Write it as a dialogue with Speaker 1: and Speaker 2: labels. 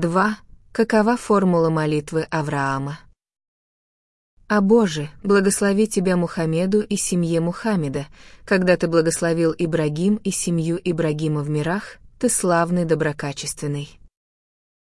Speaker 1: 2. Какова формула молитвы Авраама? «О Боже, благослови Тебя Мухаммеду и семье Мухаммеда, когда Ты благословил Ибрагим и семью Ибрагима в мирах, Ты славный доброкачественный».